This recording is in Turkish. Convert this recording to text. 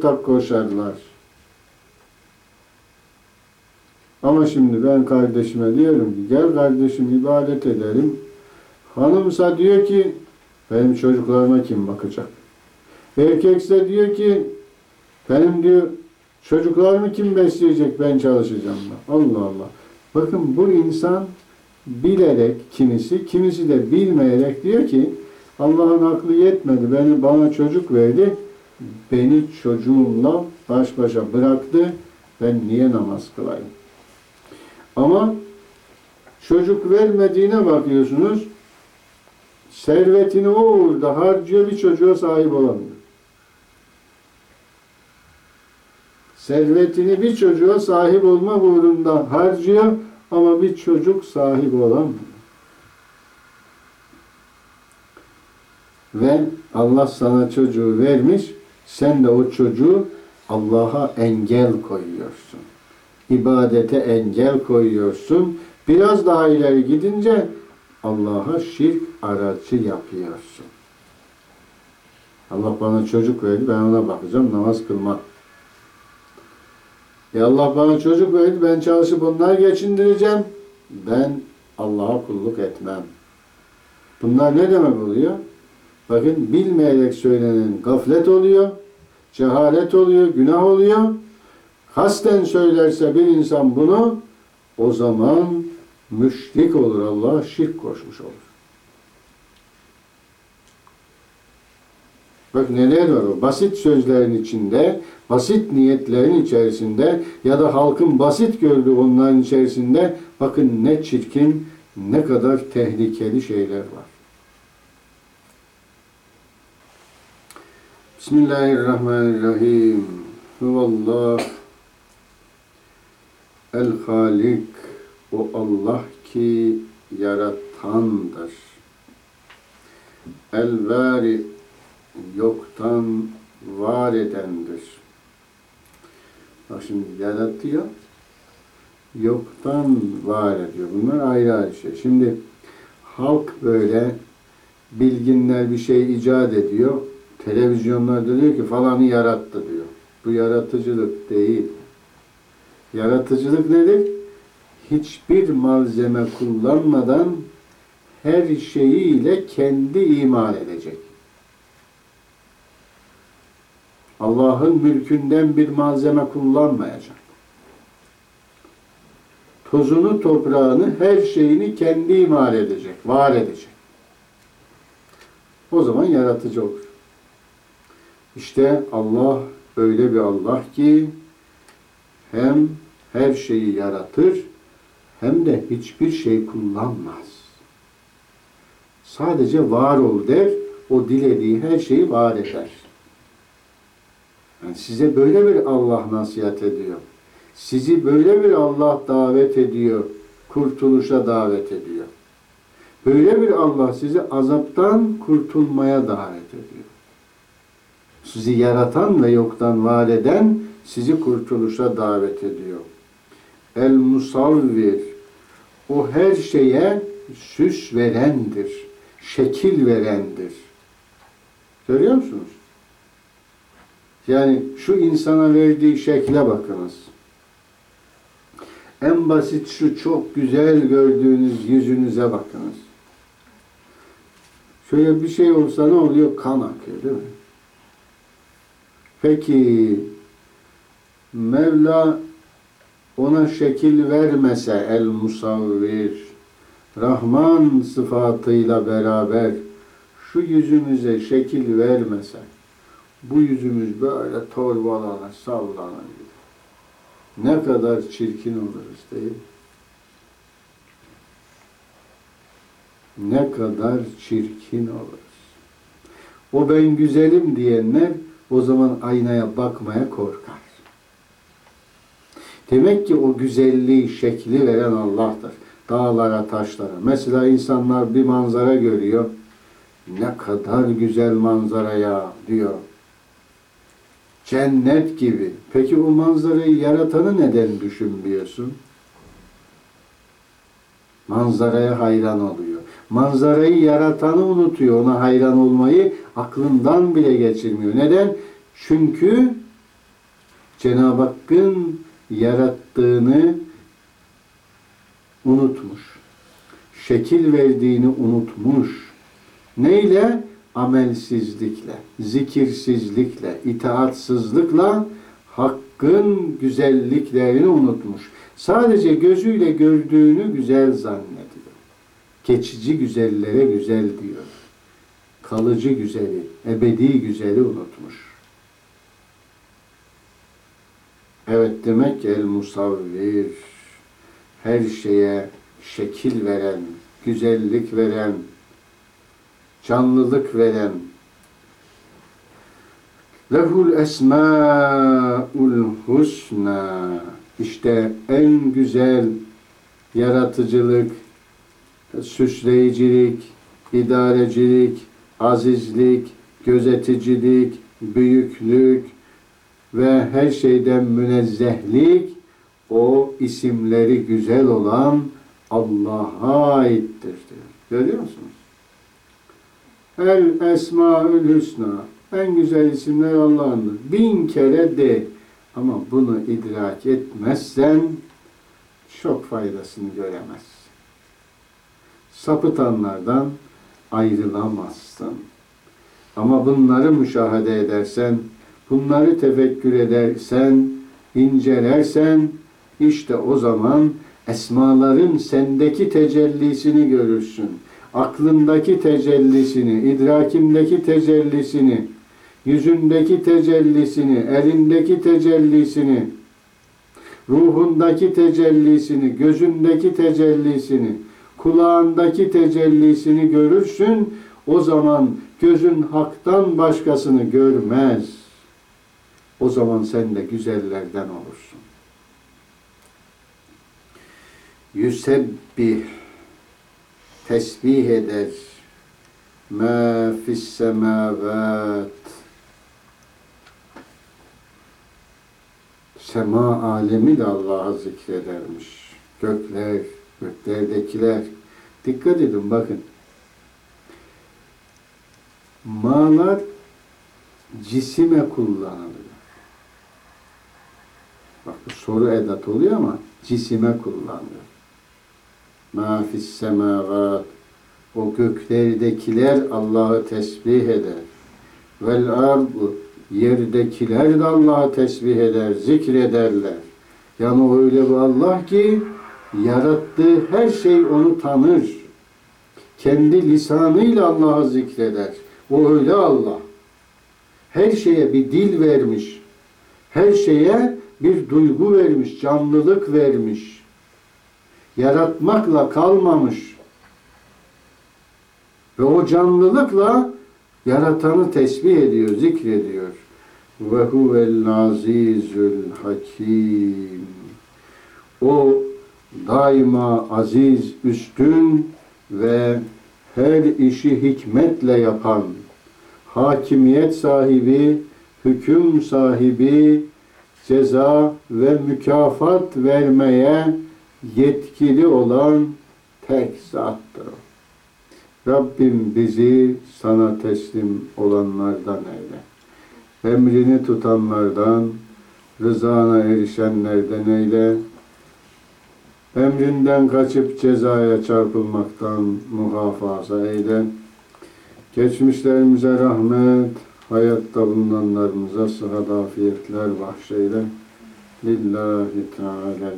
tak koşarlar. Ama şimdi ben kardeşime diyorum ki gel kardeşim ibadet edelim. Hanımsa diyor ki benim çocuklarıma kim bakacak? Erkekse diyor ki benim diyor çocuklarımı kim besleyecek ben çalışacağım da. Allah Allah. Bakın bu insan bilerek kimisi, kimisi de bilmeyerek diyor ki Allah'ın aklı yetmedi. Beni bana çocuk verdi. Beni çocuğumla baş başa bıraktı. Ben niye namaz kılayım? Ama çocuk vermediğine bakıyorsunuz. Servetini o uğurda harcıyor bir çocuğa sahip olamıyor. Servetini bir çocuğa sahip olma uğrunda harcıyor ama bir çocuk sahip olamıyor. Ve Allah sana çocuğu vermiş, sen de o çocuğu Allah'a engel koyuyorsun. İbadete engel koyuyorsun. Biraz daha ileri gidince Allah'a şirk aracı yapıyorsun. Allah bana çocuk verdi, ben ona bakacağım, namaz kılmak. E Allah bana çocuk verdi, ben çalışıp onları geçindireceğim. Ben Allah'a kulluk etmem. Bunlar ne demek oluyor? Bakın bilmeyerek söylenen gaflet oluyor, cehalet oluyor, günah oluyor. Kasten söylerse bir insan bunu, o zaman müşrik olur, Allah'a şirk koşmuş olur. Bak neler var o basit sözlerin içinde, basit niyetlerin içerisinde ya da halkın basit gördüğü onların içerisinde bakın ne çirkin, ne kadar tehlikeli şeyler var. Bismillahirrahmanirrahim. Huvallah El Halik o Allah ki yaratandır. El Vari yoktan var edendir. Bak şimdi yaratıyor, yoktan var ediyor. Bunlar ayrı ayrı şey. Şimdi halk böyle bilginler bir şey icat ediyor. Televizyonlarda diyor ki falanı yarattı diyor. Bu yaratıcılık değil. Yaratıcılık nedir? Hiçbir malzeme kullanmadan her şeyiyle kendi imal edecek. Allah'ın mülkünden bir malzeme kullanmayacak. Tozunu, toprağını, her şeyini kendi imal edecek, var edecek. O zaman yaratıcı olur. İşte Allah öyle bir Allah ki hem her şeyi yaratır hem de hiçbir şey kullanmaz. Sadece var ol der, o dilediği her şeyi var eder. Yani size böyle bir Allah nasihat ediyor. Sizi böyle bir Allah davet ediyor. Kurtuluşa davet ediyor. Böyle bir Allah sizi azaptan kurtulmaya davet ediyor. Sizi yaratan ve yoktan var eden sizi kurtuluşa davet ediyor. El musavvir o her şeye süs verendir, şekil verendir. Görüyor musunuz? Yani şu insana verdiği şekle bakınız. En basit şu çok güzel gördüğünüz yüzünüze bakınız. Şöyle bir şey olsa ne oluyor? Kan akıyor değil mi? Peki Mevla ona şekil vermese el musavvir Rahman sıfatıyla beraber şu yüzümüze şekil vermese bu yüzümüz böyle torbalanır, sallanır. Ne kadar çirkin oluruz değil? Ne kadar çirkin oluruz. O ben güzelim diyenler o zaman aynaya bakmaya korkar. Demek ki o güzelliği, şekli veren Allah'tır. Dağlara, taşlara. Mesela insanlar bir manzara görüyor. Ne kadar güzel manzara ya diyor. Cennet gibi. Peki o manzarayı yaratanı neden düşünmüyorsun? Manzaraya hayran oluyor. Manzarayı yaratanı unutuyor. Ona hayran olmayı aklından bile geçirmiyor. Neden? Çünkü Cenab-ı Hakk'ın yarattığını unutmuş. Şekil verdiğini unutmuş. Neyle? Amelsizlikle, zikirsizlikle, itaatsızlıkla Hakk'ın güzelliklerini unutmuş. Sadece gözüyle gördüğünü güzel zannediyor. Geçici güzellere güzel diyor. Kalıcı güzeli, ebedi güzeli unutmuş. Evet demek el musavvir, her şeye şekil veren, güzellik veren, canlılık veren, lehul esmaul husna, işte en güzel yaratıcılık, süsleyicilik, idarecilik, azizlik, gözeticilik, büyüklük ve her şeyden münezzehlik o isimleri güzel olan Allah'a aittir diyor. Görüyor musunuz? El Esmaül Hüsna. En güzel isimler Allah'ındır. Bin kere de. Ama bunu idrak etmezsen çok faydasını göremezsin. Sapıtanlardan ayrılamazsın. Ama bunları müşahede edersen, bunları tefekkür edersen, incelersen, işte o zaman esmaların sendeki tecellisini görürsün. Aklındaki tecellisini, idrakindeki tecellisini, yüzündeki tecellisini, elindeki tecellisini, ruhundaki tecellisini, gözündeki tecellisini, kulağındaki tecellisini görürsün. O zaman gözün haktan başkasını görmez. O zaman sen de güzellerden olursun. Yüsebbih tesbih eder ma fis semavat sema alemi de Allah'a zikredermiş. Gökler, göklerdekiler. Dikkat edin bakın. Malar cisime kullanılıyor. Bak bu soru edat oluyor ama cisime kullanılıyor. Ma fis semavat o göklerdekiler Allah'ı tesbih eder. Vel ardu yerdekiler de Allah'ı tesbih eder, zikrederler. Yani öyle bir Allah ki yarattığı her şey onu tanır. Kendi lisanıyla Allah'ı zikreder. O öyle Allah. Her şeye bir dil vermiş. Her şeye bir duygu vermiş, canlılık vermiş. Yaratmakla kalmamış. Ve o canlılıkla yaratanı tesbih ediyor, zikrediyor. Ve huvel azizül hakim. O daima aziz, üstün ve her işi hikmetle yapan, hakimiyet sahibi, hüküm sahibi, ceza ve mükafat vermeye yetkili olan tek zattır. Rabbim bizi sana teslim olanlardan eyle. Emrini tutanlardan, rızana erişenlerden eyle. Emrinden kaçıp cezaya çarpılmaktan muhafaza eyle. Geçmişlerimize rahmet, hayatta bulunanlarımıza sıhhat afiyetler bahşeyle. Lillahi Teala'l-Fatiha.